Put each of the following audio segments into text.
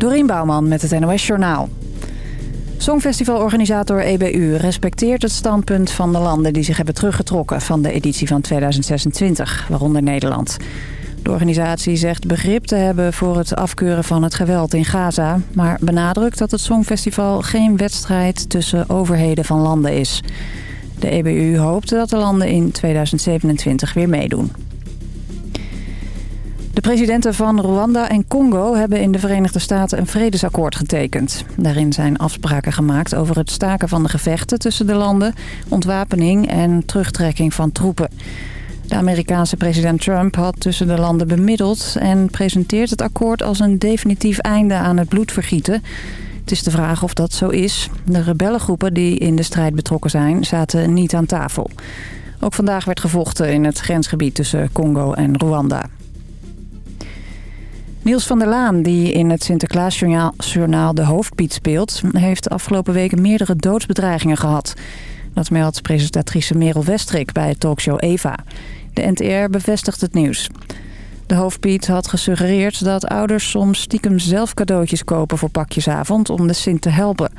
Dorien Bouwman met het NOS Journaal. Songfestivalorganisator EBU respecteert het standpunt van de landen die zich hebben teruggetrokken van de editie van 2026, waaronder Nederland. De organisatie zegt begrip te hebben voor het afkeuren van het geweld in Gaza... maar benadrukt dat het Songfestival geen wedstrijd tussen overheden van landen is. De EBU hoopt dat de landen in 2027 weer meedoen. De presidenten van Rwanda en Congo hebben in de Verenigde Staten een vredesakkoord getekend. Daarin zijn afspraken gemaakt over het staken van de gevechten tussen de landen, ontwapening en terugtrekking van troepen. De Amerikaanse president Trump had tussen de landen bemiddeld en presenteert het akkoord als een definitief einde aan het bloedvergieten. Het is de vraag of dat zo is. De rebellengroepen die in de strijd betrokken zijn zaten niet aan tafel. Ook vandaag werd gevochten in het grensgebied tussen Congo en Rwanda. Niels van der Laan, die in het Sinterklaasjournaal de hoofdpiet speelt... heeft de afgelopen weken meerdere doodsbedreigingen gehad. Dat meldt presentatrice Merel Westrik bij talkshow Eva. De NTR bevestigt het nieuws. De hoofdpiet had gesuggereerd dat ouders soms stiekem zelf cadeautjes kopen voor pakjesavond om de Sint te helpen.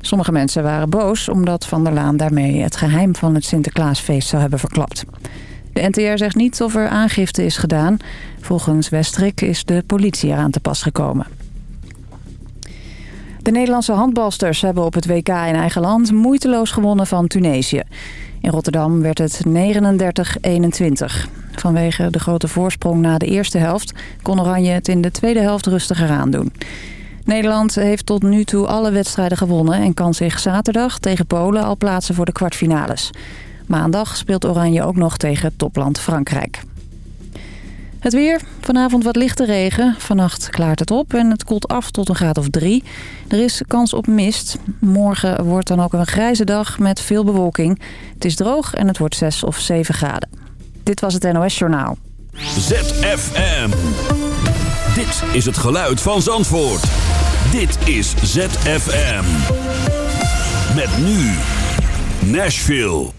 Sommige mensen waren boos omdat Van der Laan daarmee het geheim van het Sinterklaasfeest zou hebben verklapt. De NTR zegt niet of er aangifte is gedaan. Volgens Westrik is de politie eraan te pas gekomen. De Nederlandse handbalsters hebben op het WK in eigen land moeiteloos gewonnen van Tunesië. In Rotterdam werd het 39-21. Vanwege de grote voorsprong na de eerste helft kon Oranje het in de tweede helft rustiger aandoen. Nederland heeft tot nu toe alle wedstrijden gewonnen en kan zich zaterdag tegen Polen al plaatsen voor de kwartfinales. Maandag speelt Oranje ook nog tegen topland Frankrijk. Het weer. Vanavond wat lichte regen. Vannacht klaart het op en het koelt af tot een graad of drie. Er is kans op mist. Morgen wordt dan ook een grijze dag met veel bewolking. Het is droog en het wordt 6 of 7 graden. Dit was het NOS Journaal. ZFM. Dit is het geluid van Zandvoort. Dit is ZFM. Met nu Nashville.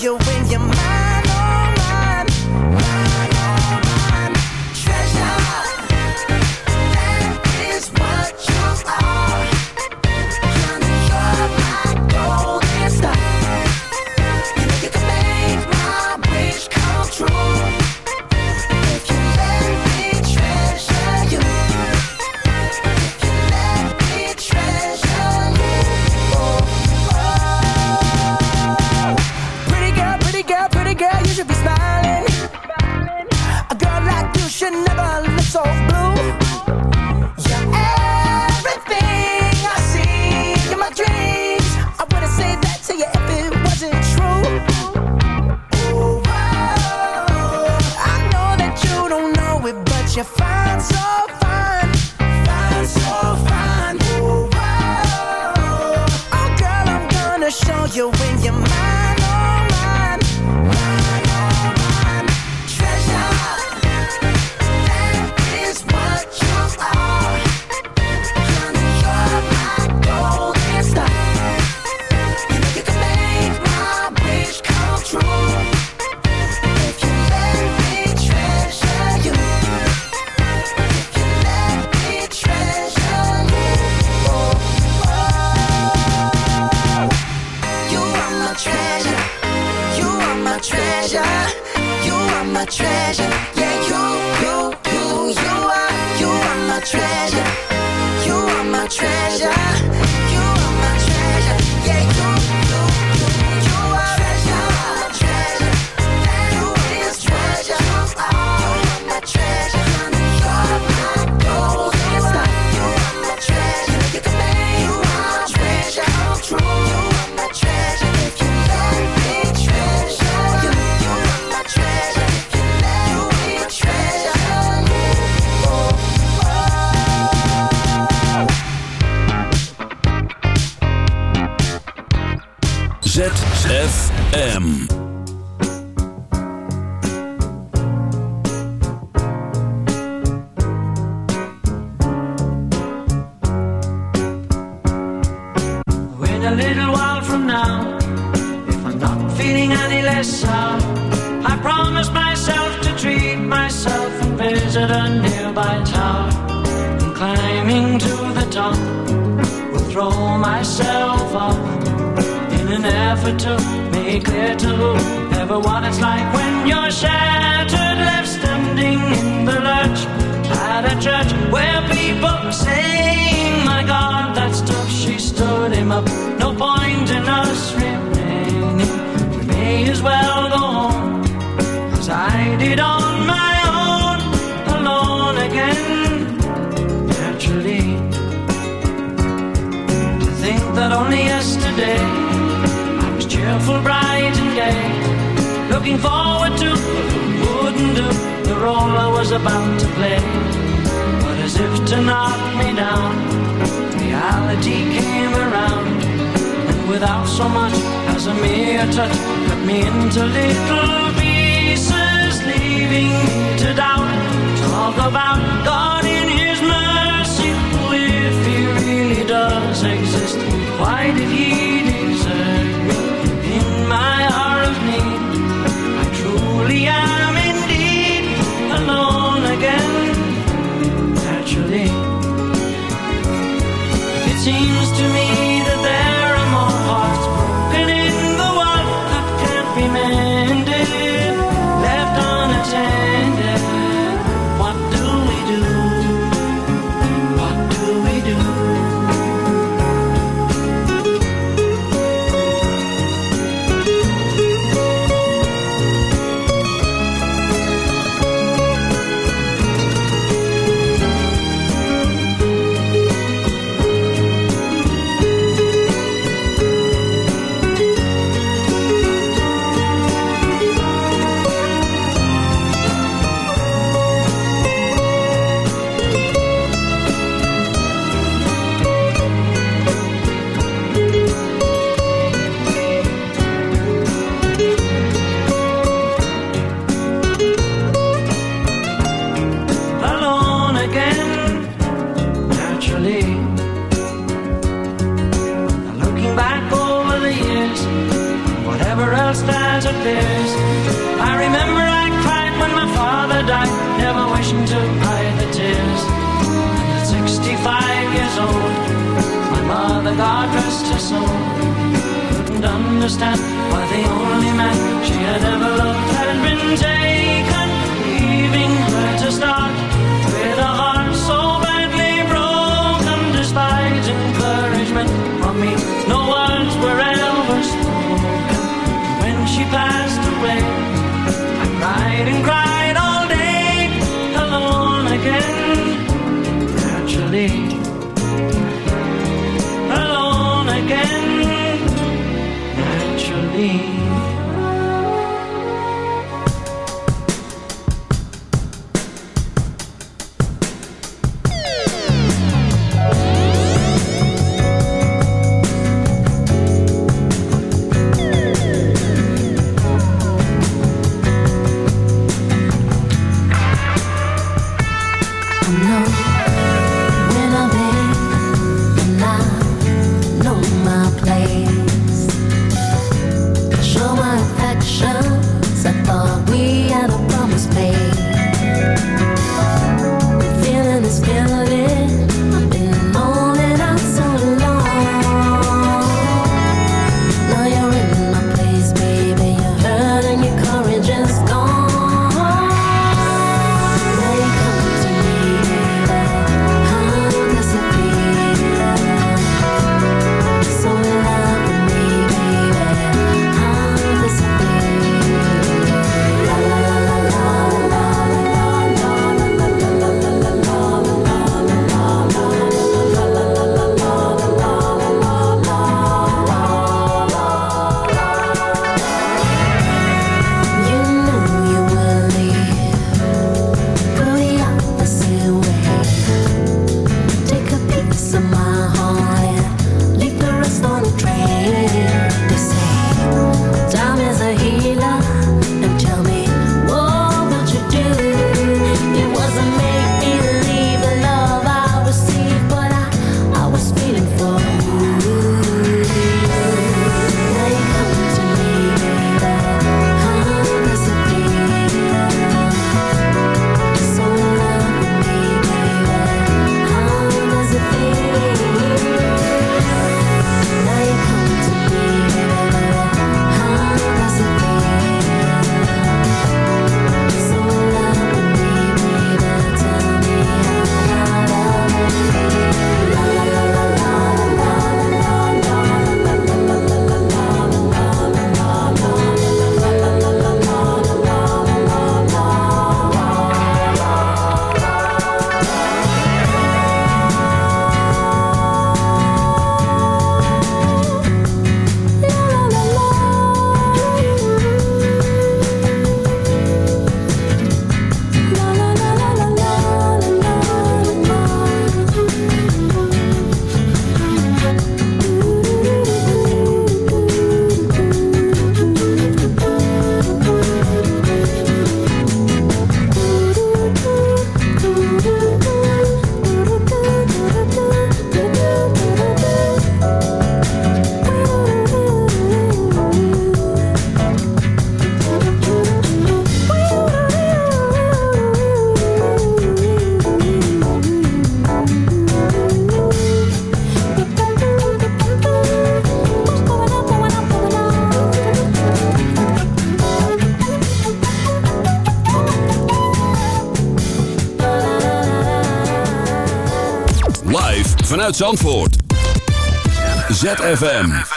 you win. Uit Zandvoort. ZFM.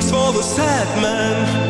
The for the sad man.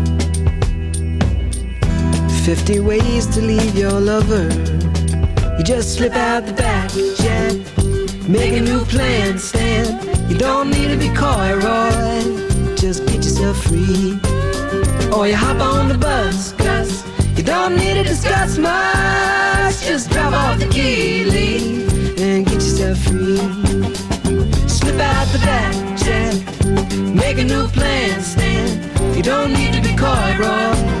50 ways to leave your lover. You just slip out the back, Jack. Make a new plan, Stan. You don't need to be coy, Roy. Just get yourself free. Or you hop on the bus, Gus. You don't need to discuss much. Just drop off the key, Lee, and get yourself free. Slip out the back, Jack. Make a new plan, Stan. You don't need to be coy, Roy.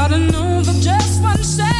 Gotta know over just one second.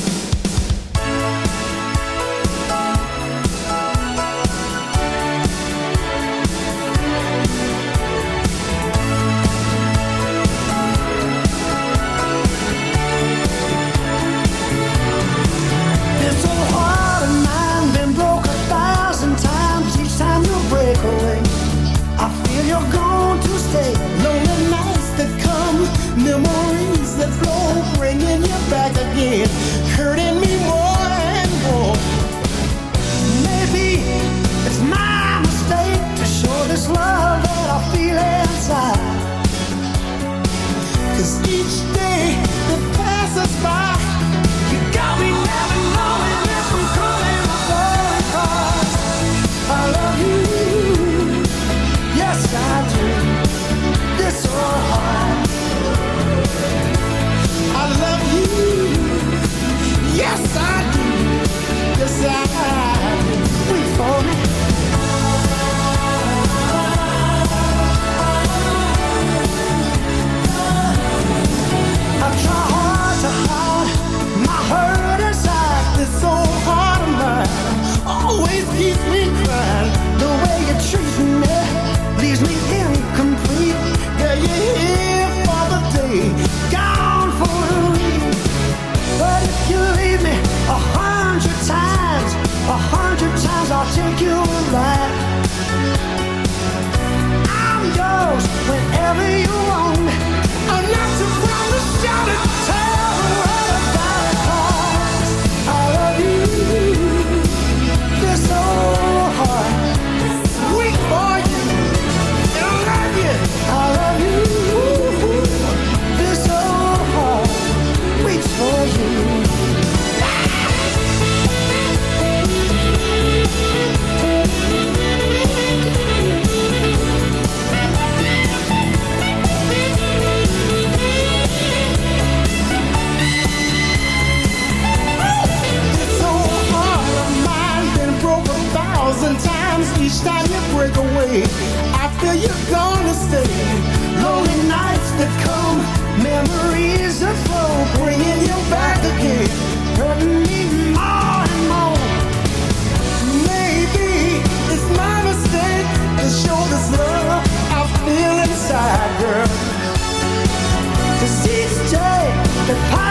you alive. the pie.